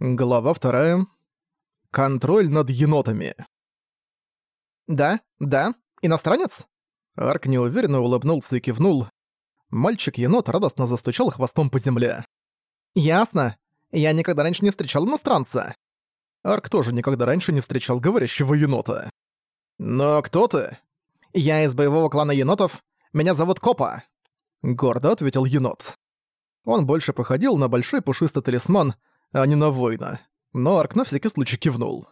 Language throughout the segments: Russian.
Глава вторая. Контроль над енотами. «Да, да, иностранец?» Арк неуверенно улыбнулся и кивнул. Мальчик-енот радостно застучал хвостом по земле. «Ясно. Я никогда раньше не встречал иностранца». Арк тоже никогда раньше не встречал говорящего енота. «Но кто ты?» «Я из боевого клана енотов. Меня зовут Копа», — гордо ответил енот. Он больше походил на большой пушистый талисман, а не на воина. Но Арк на всякий случай кивнул.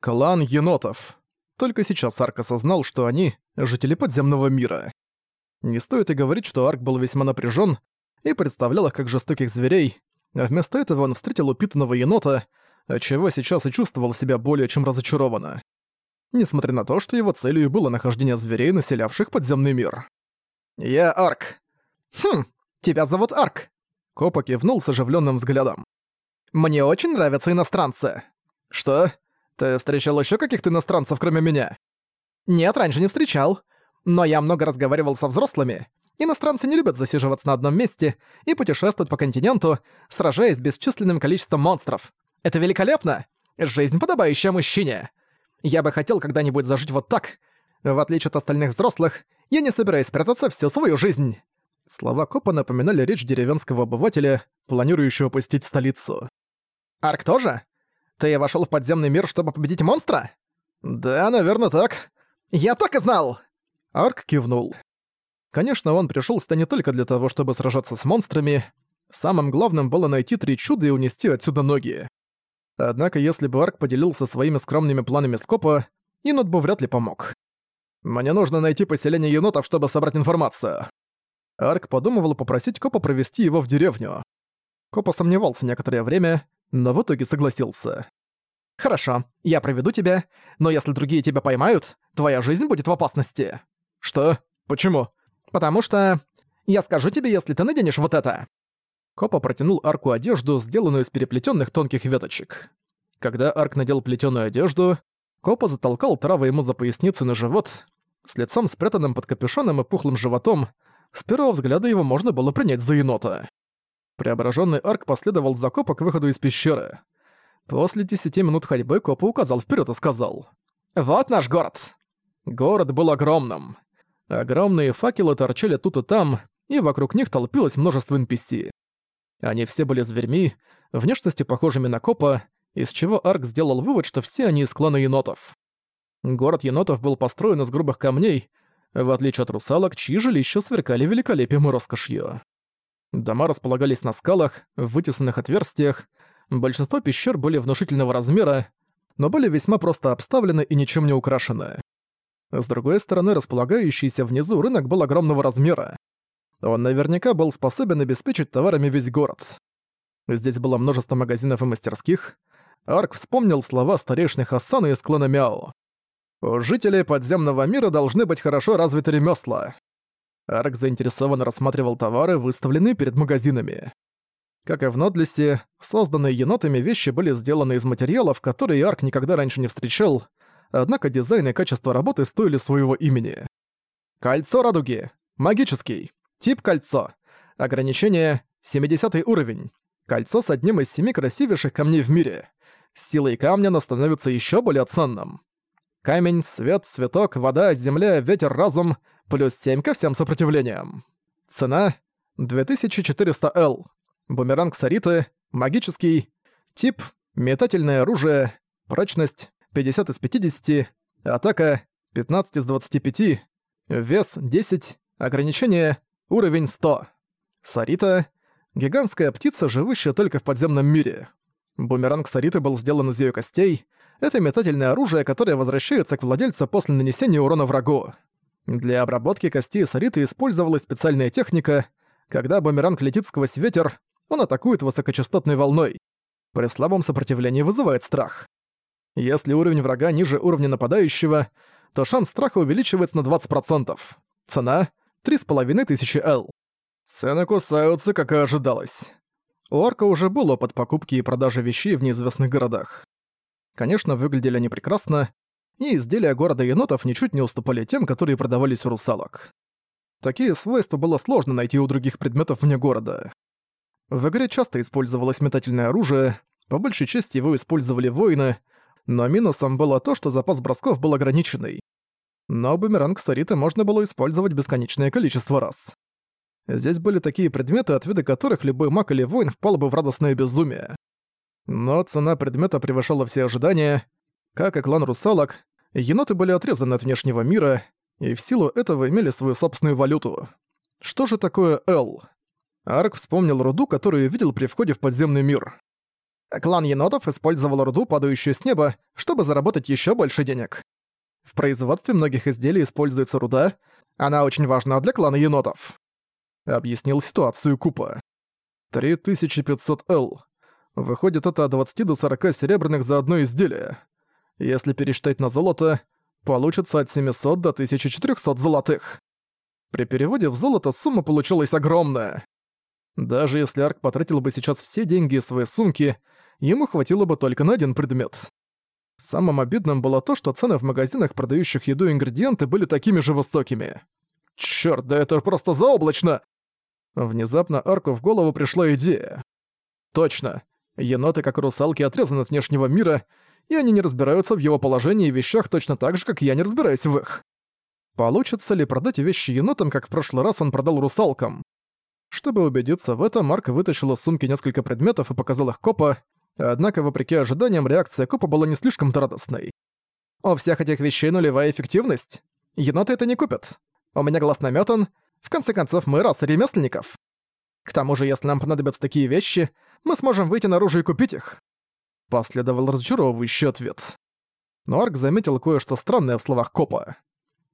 Клан енотов. Только сейчас Арк осознал, что они — жители подземного мира. Не стоит и говорить, что Арк был весьма напряжен и представлял их как жестоких зверей, а вместо этого он встретил упитанного енота, отчего сейчас и чувствовал себя более чем разочарованно. Несмотря на то, что его целью было нахождение зверей, населявших подземный мир. «Я Арк». «Хм, тебя зовут Арк». Копа кивнул с оживленным взглядом. Мне очень нравятся иностранцы». «Что? Ты встречал еще каких-то иностранцев, кроме меня?» «Нет, раньше не встречал. Но я много разговаривал со взрослыми. Иностранцы не любят засиживаться на одном месте и путешествовать по континенту, сражаясь с бесчисленным количеством монстров. Это великолепно! Жизнь, подобающая мужчине. Я бы хотел когда-нибудь зажить вот так. В отличие от остальных взрослых, я не собираюсь прятаться всю свою жизнь». Слова Копа напоминали речь деревенского обывателя, планирующего посетить столицу. Арк тоже? Ты вошел в подземный мир, чтобы победить монстра? Да, наверное, так. Я так и знал! Арк кивнул. Конечно, он пришел сюда не только для того, чтобы сражаться с монстрами. Самым главным было найти три чуда и унести отсюда ноги. Однако, если бы Арк поделился своими скромными планами с Копа, Инот бы вряд ли помог. «Мне нужно найти поселение енотов, чтобы собрать информацию». Арк подумывал попросить Копа провести его в деревню. Копа сомневался некоторое время, но в итоге согласился. «Хорошо, я проведу тебя, но если другие тебя поймают, твоя жизнь будет в опасности». «Что? Почему?» «Потому что... Я скажу тебе, если ты наденешь вот это». Копа протянул арку одежду, сделанную из переплетенных тонких веточек. Когда арк надел плетеную одежду, Копа затолкал травы ему за поясницу на живот, с лицом спрятанным под капюшоном и пухлым животом, с первого взгляда его можно было принять за енота. Преображенный арк последовал за Копа к выходу из пещеры. После десяти минут ходьбы Копа указал вперед и сказал. «Вот наш город!» Город был огромным. Огромные факелы торчали тут и там, и вокруг них толпилось множество NPC. Они все были зверьми, внешностью похожими на Копа, из чего Арк сделал вывод, что все они из клана енотов. Город енотов был построен из грубых камней, в отличие от русалок, чьи жилища сверкали великолепием и роскошью. Дома располагались на скалах, в вытесанных отверстиях. Большинство пещер были внушительного размера, но были весьма просто обставлены и ничем не украшены. С другой стороны, располагающийся внизу рынок был огромного размера. Он наверняка был способен обеспечить товарами весь город. Здесь было множество магазинов и мастерских. Арк вспомнил слова старейшины Хасана из клана Мяо. «У жителей подземного мира должны быть хорошо развиты ремесла. Арк заинтересованно рассматривал товары, выставленные перед магазинами. Как и в Нодлисе, созданные енотами вещи были сделаны из материалов, которые Арк никогда раньше не встречал, однако дизайн и качество работы стоили своего имени. Кольцо радуги. Магический. Тип кольцо. Ограничение 70 уровень. Кольцо с одним из семи красивейших камней в мире. С силой камня оно становится еще более ценным. Камень, свет, цветок, вода, земля, ветер, разум — плюс 7 ко всем сопротивлениям. Цена — 2400L. Бумеранг Сариты, магический. Тип — метательное оружие. Прочность — 50 из 50. Атака — 15 из 25. Вес — 10. Ограничение — уровень 100. Сарита — гигантская птица, живущая только в подземном мире. Бумеранг Сариты был сделан из её костей. Это метательное оружие, которое возвращается к владельцу после нанесения урона врагу. Для обработки костей сариты использовалась специальная техника. Когда бумеранг летит сквозь ветер, он атакует высокочастотной волной. При слабом сопротивлении вызывает страх. Если уровень врага ниже уровня нападающего, то шанс страха увеличивается на 20%. Цена — 3500 L. Цены кусаются, как и ожидалось. У Орка уже был опыт покупки и продажи вещей в неизвестных городах. Конечно, выглядели они прекрасно, и изделия города енотов ничуть не уступали тем, которые продавались у русалок. Такие свойства было сложно найти у других предметов вне города. В игре часто использовалось метательное оружие, По большей части его использовали воины, но минусом было то, что запас бросков был ограниченный. Но бумеранг Сариты можно было использовать бесконечное количество раз. Здесь были такие предметы, от вида которых любой маг или воин впал бы в радостное безумие. Но цена предмета превышала все ожидания. Как и клан русалок, еноты были отрезаны от внешнего мира, и в силу этого имели свою собственную валюту. Что же такое Л? Арк вспомнил руду, которую видел при входе в подземный мир. Клан енотов использовал руду, падающую с неба, чтобы заработать еще больше денег. В производстве многих изделий используется руда, она очень важна для клана енотов. Объяснил ситуацию Купа. 3500 Л. Выходит, это от 20 до 40 серебряных за одно изделие. Если пересчитать на золото, получится от 700 до 1400 золотых. При переводе в золото сумма получилась огромная. Даже если Арк потратил бы сейчас все деньги из своей сумки, ему хватило бы только на один предмет. Самым обидным было то, что цены в магазинах, продающих еду и ингредиенты, были такими же высокими. Чёрт, да это просто заоблачно! Внезапно Арку в голову пришла идея. Точно. Еноты, как русалки, отрезаны от внешнего мира, и они не разбираются в его положении и вещах точно так же, как я не разбираюсь в их. Получится ли продать вещи енотам, как в прошлый раз он продал русалкам? Чтобы убедиться в этом, Марк вытащил из сумки несколько предметов и показал их Копа, однако, вопреки ожиданиям, реакция Копа была не слишком-то радостной. «У всех этих вещей нулевая эффективность. Еноты это не купят. У меня глаз намётан. В конце концов, мы раса ремесленников. К тому же, если нам понадобятся такие вещи, мы сможем выйти наружу и купить их». Последовал разочаровывающий ответ. Но Арк заметил кое-что странное в словах Копа.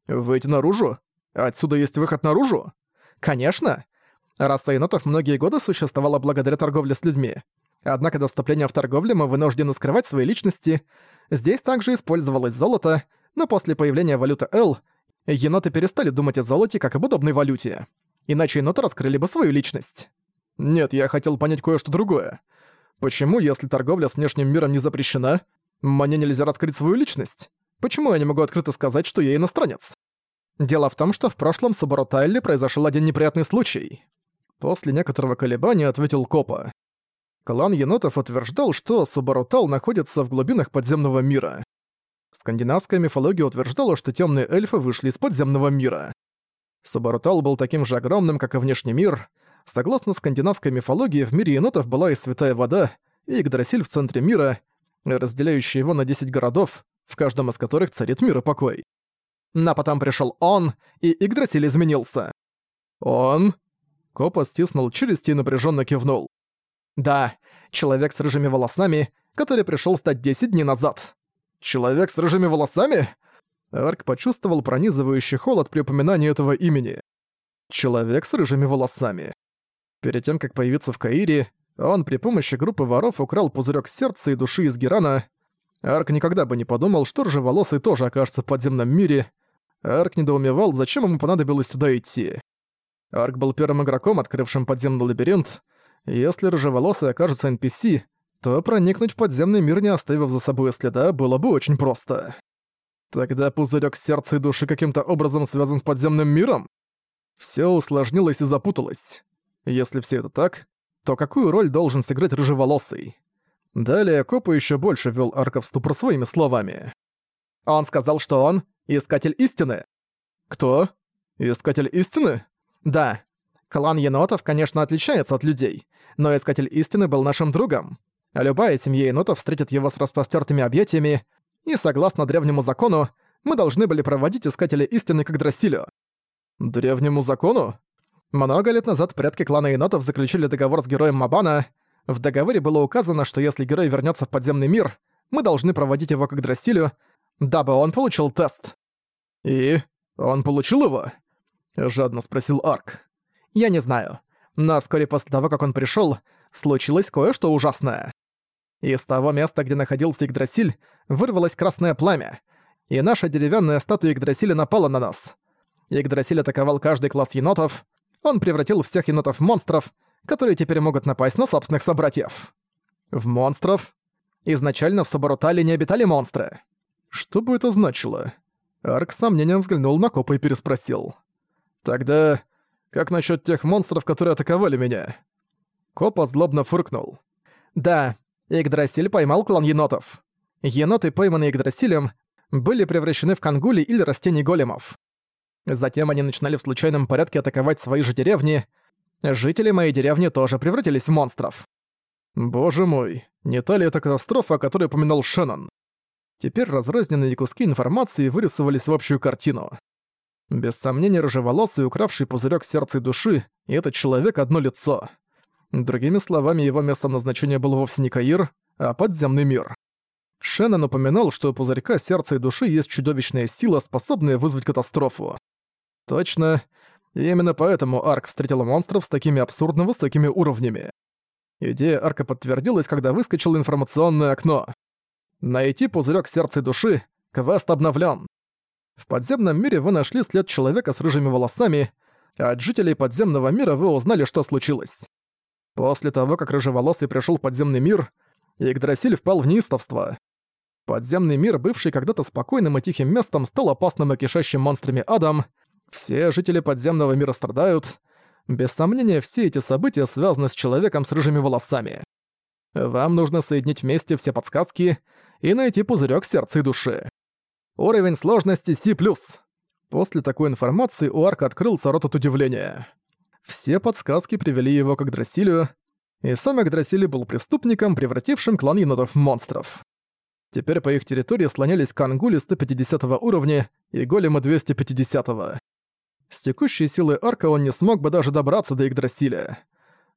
«Выйти наружу? Отсюда есть выход наружу?» «Конечно. Раса енотов многие годы существовала благодаря торговле с людьми. Однако до вступления в торговлю мы вынуждены скрывать свои личности. Здесь также использовалось золото, но после появления валюты L еноты перестали думать о золоте как об удобной валюте. Иначе еноты раскрыли бы свою личность. Нет, я хотел понять кое-что другое. Почему, если торговля с внешним миром не запрещена, мне нельзя раскрыть свою личность? Почему я не могу открыто сказать, что я иностранец? Дело в том, что в прошлом с Оборотайли произошел один неприятный случай. После некоторого колебания ответил Копа. Клан енотов утверждал, что Субарутал находится в глубинах подземного мира. Скандинавская мифология утверждала, что темные эльфы вышли из подземного мира. Субарутал был таким же огромным, как и внешний мир. Согласно скандинавской мифологии, в мире енотов была и святая вода, и Игдрасиль в центре мира, разделяющий его на 10 городов, в каждом из которых царит мир и покой. Но потом пришел он, и Игдрасиль изменился. Он? Копа стиснул челюсти и напряженно кивнул. «Да, человек с рыжими волосами, который пришел стать 10 дней назад». «Человек с рыжими волосами?» Арк почувствовал пронизывающий холод при упоминании этого имени. «Человек с рыжими волосами». Перед тем, как появиться в Каире, он при помощи группы воров украл пузырек сердца и души из Герана. Арк никогда бы не подумал, что рыжеволосый тоже окажется в подземном мире. Арк недоумевал, зачем ему понадобилось туда идти. Арк был первым игроком, открывшим подземный лабиринт. Если рыжеволосый окажется NPC, то проникнуть в подземный мир, не оставив за собой следа, было бы очень просто. Тогда пузырек сердца и души каким-то образом связан с подземным миром? Все усложнилось и запуталось. Если все это так, то какую роль должен сыграть рыжеволосый? Далее Копа еще больше ввел Арка в ступор своими словами. Он сказал, что он — Искатель Истины. Кто? Искатель Истины? Да, клан енотов, конечно, отличается от людей, но Искатель Истины был нашим другом. Любая семья енотов встретит его с распростёртыми объятиями, и, согласно древнему закону, мы должны были проводить Искателя Истины как Драсилю. Древнему закону? Много лет назад предки клана енотов заключили договор с героем Мабана. В договоре было указано, что если герой вернётся в подземный мир, мы должны проводить его как Драсилю, дабы он получил тест. И он получил его? — жадно спросил Арк. «Я не знаю. Но вскоре после того, как он пришёл, случилось кое-что ужасное. Из того места, где находился Игдрасиль, вырвалось красное пламя, и наша деревянная статуя Игдрасиля напала на нас. Игдрасиль атаковал каждый класс енотов, он превратил всех енотов в монстров, которые теперь могут напасть на собственных собратьев. В монстров? Изначально в Сабарутале не обитали монстры. Что бы это значило? Арк с сомнением взглянул на копа и переспросил. Тогда как насчет тех монстров, которые атаковали меня? Копа злобно фыркнул. Да, Игдрасиль поймал клан енотов. Еноты, пойманные Игдрасилем, были превращены в кангули или растений големов. Затем они начинали в случайном порядке атаковать свои же деревни. Жители моей деревни тоже превратились в монстров. Боже мой, не та ли это катастрофа, о которой упоминал Шеннон? Теперь разрозненные куски информации вырисовались в общую картину. Без сомнения, рыжеволосый, укравший пузырек сердца и души, и этот человек одно лицо. Другими словами, его местом назначения был вовсе не Каир, а подземный мир. Шеннон упоминал, что у пузырька сердца и души есть чудовищная сила, способная вызвать катастрофу. Точно. И именно поэтому Арк встретил монстров с такими абсурдно высокими уровнями. Идея Арка подтвердилась, когда выскочило информационное окно. Найти пузырек сердца и души. Квест обновлен. В подземном мире вы нашли след человека с рыжими волосами, а от жителей подземного мира вы узнали, что случилось. После того, как рыжеволосый пришел в подземный мир, Игдрасиль впал в неистовство. Подземный мир, бывший когда-то спокойным и тихим местом, стал опасным и кишащим монстрами адом. Все жители подземного мира страдают. Без сомнения, все эти события связаны с человеком с рыжими волосами. Вам нужно соединить вместе все подсказки и найти пузырек сердца и души. Уровень сложности C+. После такой информации у Арка открылся рот от удивления. Все подсказки привели его к Игдрасилю, и сам Игдрасиль был преступником, превратившим клан енотов в монстров. Теперь по их территории слонялись кангули 150 уровня и големы 250 -го. С текущей силой арка он не смог бы даже добраться до Игдрасиля.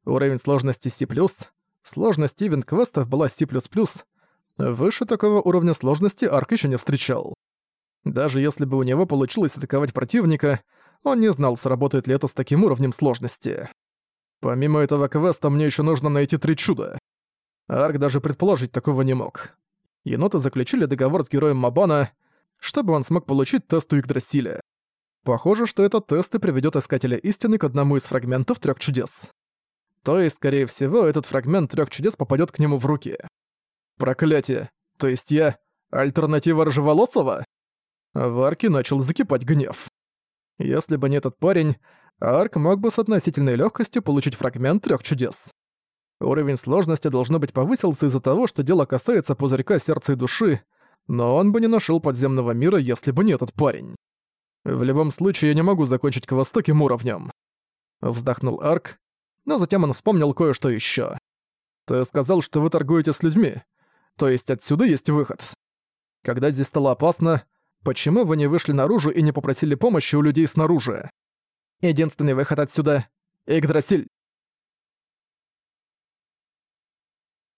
Уровень сложности C+, сложность ивент-квестов была C++, выше такого уровня сложности арк еще не встречал. Даже если бы у него получилось атаковать противника, он не знал, сработает ли это с таким уровнем сложности. Помимо этого квеста мне еще нужно найти три чуда. Арк даже предположить такого не мог еноты заключили договор с героем Мабана, чтобы он смог получить тест у Игдрасиля. Похоже, что этот тест и приведёт Искателя Истины к одному из фрагментов Трёх Чудес. То есть, скорее всего, этот фрагмент Трёх Чудес попадёт к нему в руки. Проклятие! То есть я альтернатива Рыжеволосого? В Арке начал закипать гнев. Если бы не этот парень, Арк мог бы с относительной лёгкостью получить фрагмент Трёх Чудес. Уровень сложности должно быть повысился из-за того, что дело касается пузырька сердца и души, но он бы не нашел подземного мира, если бы не этот парень. В любом случае, я не могу закончить квест таким уровнем. Вздохнул Арк, но затем он вспомнил кое-что еще. Ты сказал, что вы торгуете с людьми. То есть отсюда есть выход. Когда здесь стало опасно, почему вы не вышли наружу и не попросили помощи у людей снаружи? Единственный выход отсюда — Игдрасиль.